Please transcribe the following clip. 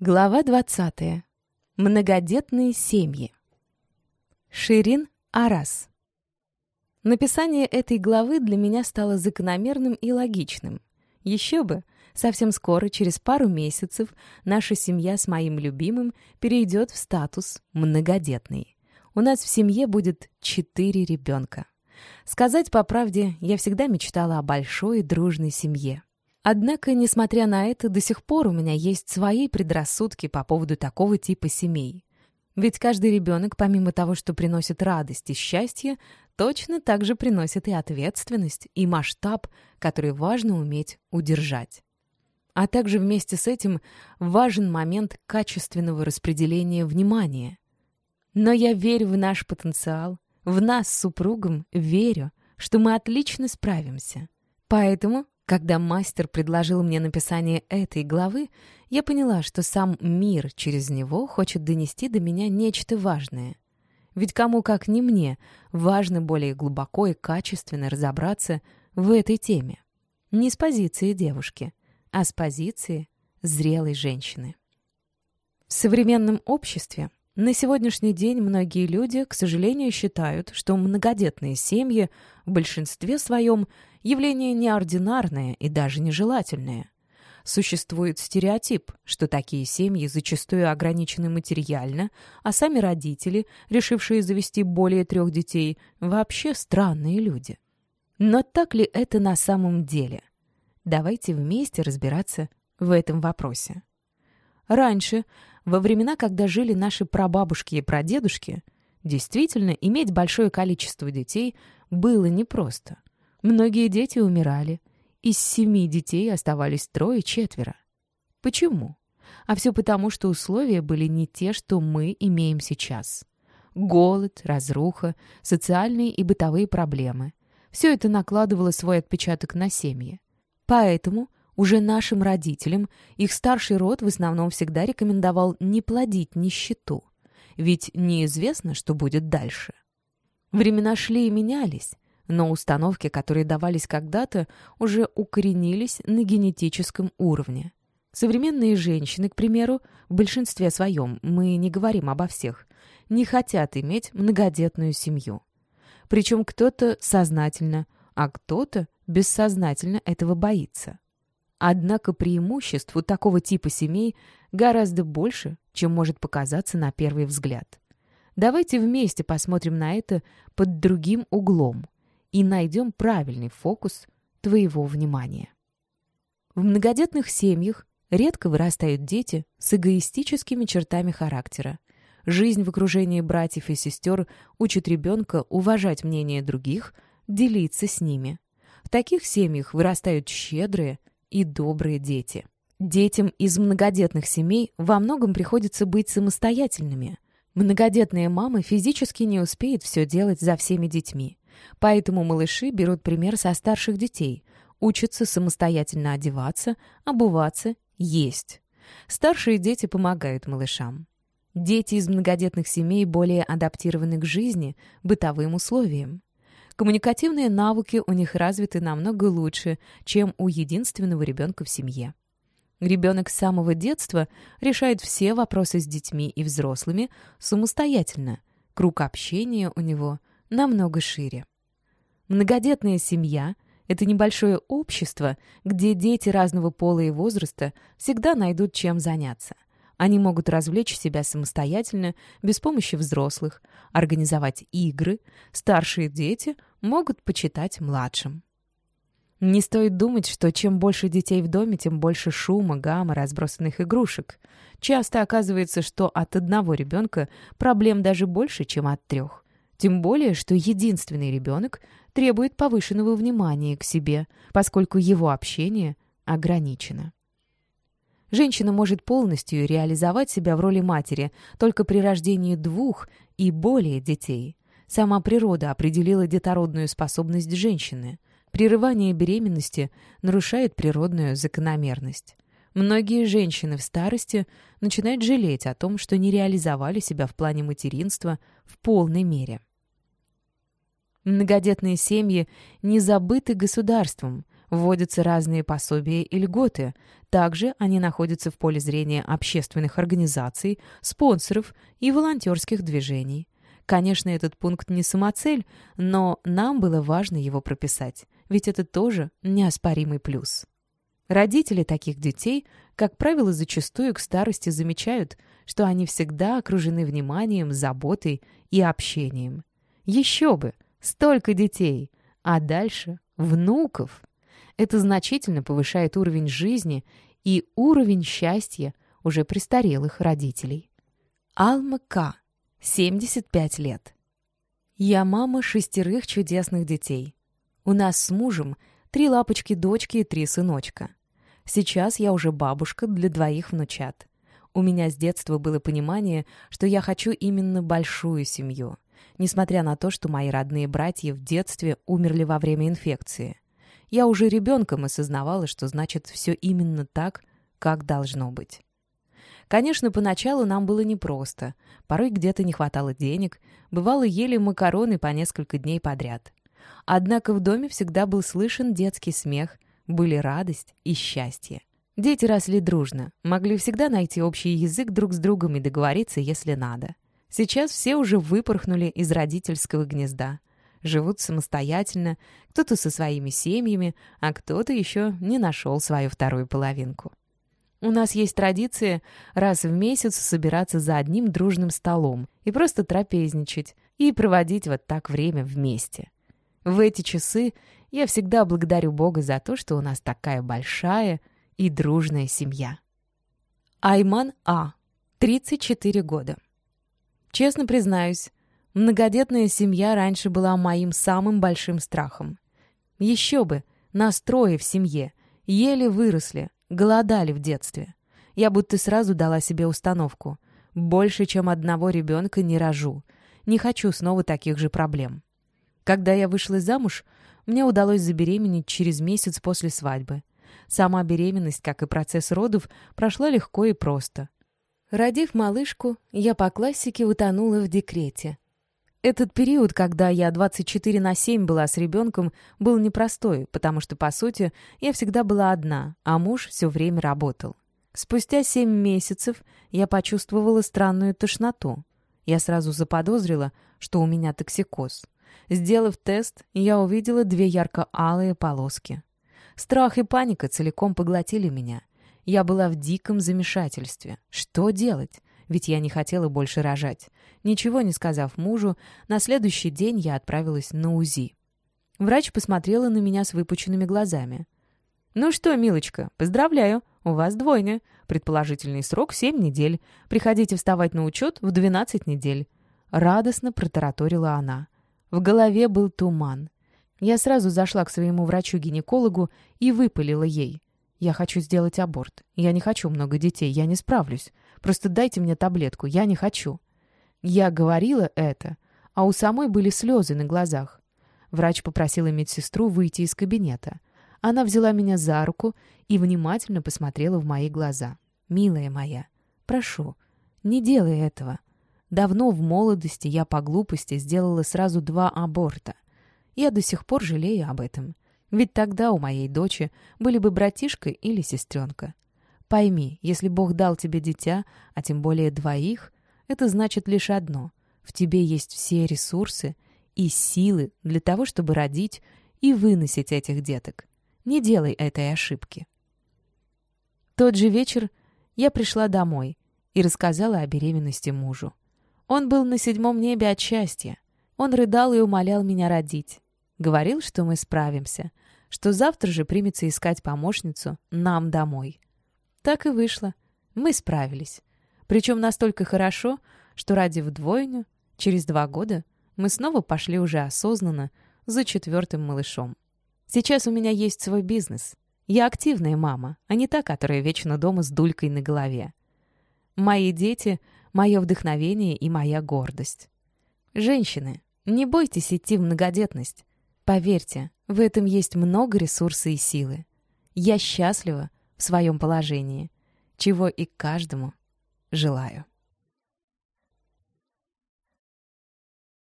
Глава 20. Многодетные семьи. Ширин Арас. Написание этой главы для меня стало закономерным и логичным. Еще бы, совсем скоро, через пару месяцев, наша семья с моим любимым перейдет в статус многодетный. У нас в семье будет четыре ребенка. Сказать по правде, я всегда мечтала о большой дружной семье. Однако, несмотря на это, до сих пор у меня есть свои предрассудки по поводу такого типа семей. Ведь каждый ребенок, помимо того, что приносит радость и счастье, точно так же приносит и ответственность, и масштаб, который важно уметь удержать. А также вместе с этим важен момент качественного распределения внимания. Но я верю в наш потенциал, в нас с супругом верю, что мы отлично справимся. Поэтому когда мастер предложил мне написание этой главы, я поняла, что сам мир через него хочет донести до меня нечто важное. Ведь кому, как не мне, важно более глубоко и качественно разобраться в этой теме. Не с позиции девушки, а с позиции зрелой женщины. В современном обществе на сегодняшний день многие люди, к сожалению, считают, что многодетные семьи в большинстве своем явление неординарное и даже нежелательное. Существует стереотип, что такие семьи зачастую ограничены материально, а сами родители, решившие завести более трех детей, вообще странные люди. Но так ли это на самом деле? Давайте вместе разбираться в этом вопросе. Раньше, во времена, когда жили наши прабабушки и прадедушки, действительно иметь большое количество детей было непросто. Многие дети умирали. Из семи детей оставались трое-четверо. Почему? А все потому, что условия были не те, что мы имеем сейчас. Голод, разруха, социальные и бытовые проблемы. Все это накладывало свой отпечаток на семьи. Поэтому уже нашим родителям их старший род в основном всегда рекомендовал не плодить нищету. Ведь неизвестно, что будет дальше. Времена шли и менялись, но установки, которые давались когда-то, уже укоренились на генетическом уровне. Современные женщины, к примеру, в большинстве своем, мы не говорим обо всех, не хотят иметь многодетную семью. Причем кто-то сознательно, а кто-то бессознательно этого боится. Однако преимуществ у такого типа семей гораздо больше, чем может показаться на первый взгляд. Давайте вместе посмотрим на это под другим углом – и найдем правильный фокус твоего внимания. В многодетных семьях редко вырастают дети с эгоистическими чертами характера. Жизнь в окружении братьев и сестер учит ребенка уважать мнение других, делиться с ними. В таких семьях вырастают щедрые и добрые дети. Детям из многодетных семей во многом приходится быть самостоятельными. Многодетная мама физически не успеет все делать за всеми детьми. Поэтому малыши берут пример со старших детей, учатся самостоятельно одеваться, обуваться, есть. Старшие дети помогают малышам. Дети из многодетных семей более адаптированы к жизни, бытовым условиям. Коммуникативные навыки у них развиты намного лучше, чем у единственного ребенка в семье. Ребенок с самого детства решает все вопросы с детьми и взрослыми самостоятельно. Круг общения у него намного шире. Многодетная семья — это небольшое общество, где дети разного пола и возраста всегда найдут чем заняться. Они могут развлечь себя самостоятельно, без помощи взрослых, организовать игры. Старшие дети могут почитать младшим. Не стоит думать, что чем больше детей в доме, тем больше шума, гамма, разбросанных игрушек. Часто оказывается, что от одного ребенка проблем даже больше, чем от трех. Тем более, что единственный ребенок требует повышенного внимания к себе, поскольку его общение ограничено. Женщина может полностью реализовать себя в роли матери только при рождении двух и более детей. Сама природа определила детородную способность женщины. Прерывание беременности нарушает природную закономерность. Многие женщины в старости начинают жалеть о том, что не реализовали себя в плане материнства в полной мере. Многодетные семьи не забыты государством. Вводятся разные пособия и льготы. Также они находятся в поле зрения общественных организаций, спонсоров и волонтерских движений. Конечно, этот пункт не самоцель, но нам было важно его прописать, ведь это тоже неоспоримый плюс. Родители таких детей, как правило, зачастую к старости замечают, что они всегда окружены вниманием, заботой и общением. Еще бы! Столько детей! А дальше — внуков! Это значительно повышает уровень жизни и уровень счастья уже престарелых родителей. Алма К. 75 лет. Я мама шестерых чудесных детей. У нас с мужем три лапочки-дочки и три сыночка. Сейчас я уже бабушка для двоих внучат. У меня с детства было понимание, что я хочу именно большую семью, несмотря на то, что мои родные братья в детстве умерли во время инфекции. Я уже ребенком осознавала, что значит все именно так, как должно быть. Конечно, поначалу нам было непросто. Порой где-то не хватало денег, бывало ели макароны по несколько дней подряд. Однако в доме всегда был слышен детский смех, были радость и счастье. Дети росли дружно, могли всегда найти общий язык друг с другом и договориться, если надо. Сейчас все уже выпорхнули из родительского гнезда живут самостоятельно, кто-то со своими семьями, а кто-то еще не нашел свою вторую половинку. У нас есть традиция раз в месяц собираться за одним дружным столом и просто трапезничать, и проводить вот так время вместе. В эти часы я всегда благодарю Бога за то, что у нас такая большая и дружная семья. Айман А. 34 года. Честно признаюсь, Многодетная семья раньше была моим самым большим страхом. Еще бы, настрои в семье, еле выросли, голодали в детстве. Я будто сразу дала себе установку. Больше, чем одного ребенка не рожу. Не хочу снова таких же проблем. Когда я вышла замуж, мне удалось забеременеть через месяц после свадьбы. Сама беременность, как и процесс родов, прошла легко и просто. Родив малышку, я по классике утонула в декрете. Этот период, когда я 24 на 7 была с ребенком, был непростой, потому что, по сути, я всегда была одна, а муж все время работал. Спустя 7 месяцев я почувствовала странную тошноту. Я сразу заподозрила, что у меня токсикоз. Сделав тест, я увидела две ярко-алые полоски. Страх и паника целиком поглотили меня. Я была в диком замешательстве. Что делать? Ведь я не хотела больше рожать. Ничего не сказав мужу, на следующий день я отправилась на УЗИ. Врач посмотрела на меня с выпученными глазами. «Ну что, милочка, поздравляю, у вас двойня. Предположительный срок — семь недель. Приходите вставать на учет в двенадцать недель». Радостно протараторила она. В голове был туман. Я сразу зашла к своему врачу-гинекологу и выпалила ей. «Я хочу сделать аборт. Я не хочу много детей, я не справлюсь. Просто дайте мне таблетку, я не хочу». Я говорила это, а у самой были слезы на глазах. Врач попросила медсестру выйти из кабинета. Она взяла меня за руку и внимательно посмотрела в мои глаза. «Милая моя, прошу, не делай этого. Давно в молодости я по глупости сделала сразу два аборта. Я до сих пор жалею об этом. Ведь тогда у моей дочери были бы братишка или сестренка. Пойми, если Бог дал тебе дитя, а тем более двоих, это значит лишь одно — в тебе есть все ресурсы и силы для того, чтобы родить и выносить этих деток. Не делай этой ошибки. Тот же вечер я пришла домой и рассказала о беременности мужу. Он был на седьмом небе от счастья. Он рыдал и умолял меня родить. Говорил, что мы справимся, что завтра же примется искать помощницу нам домой. Так и вышло. Мы справились. Причем настолько хорошо, что ради вдвойню, через два года, мы снова пошли уже осознанно за четвертым малышом. Сейчас у меня есть свой бизнес. Я активная мама, а не та, которая вечно дома с дулькой на голове. Мои дети — мое вдохновение и моя гордость. Женщины, не бойтесь идти в многодетность. Поверьте, в этом есть много ресурса и силы. Я счастлива, в своем положении, чего и каждому желаю.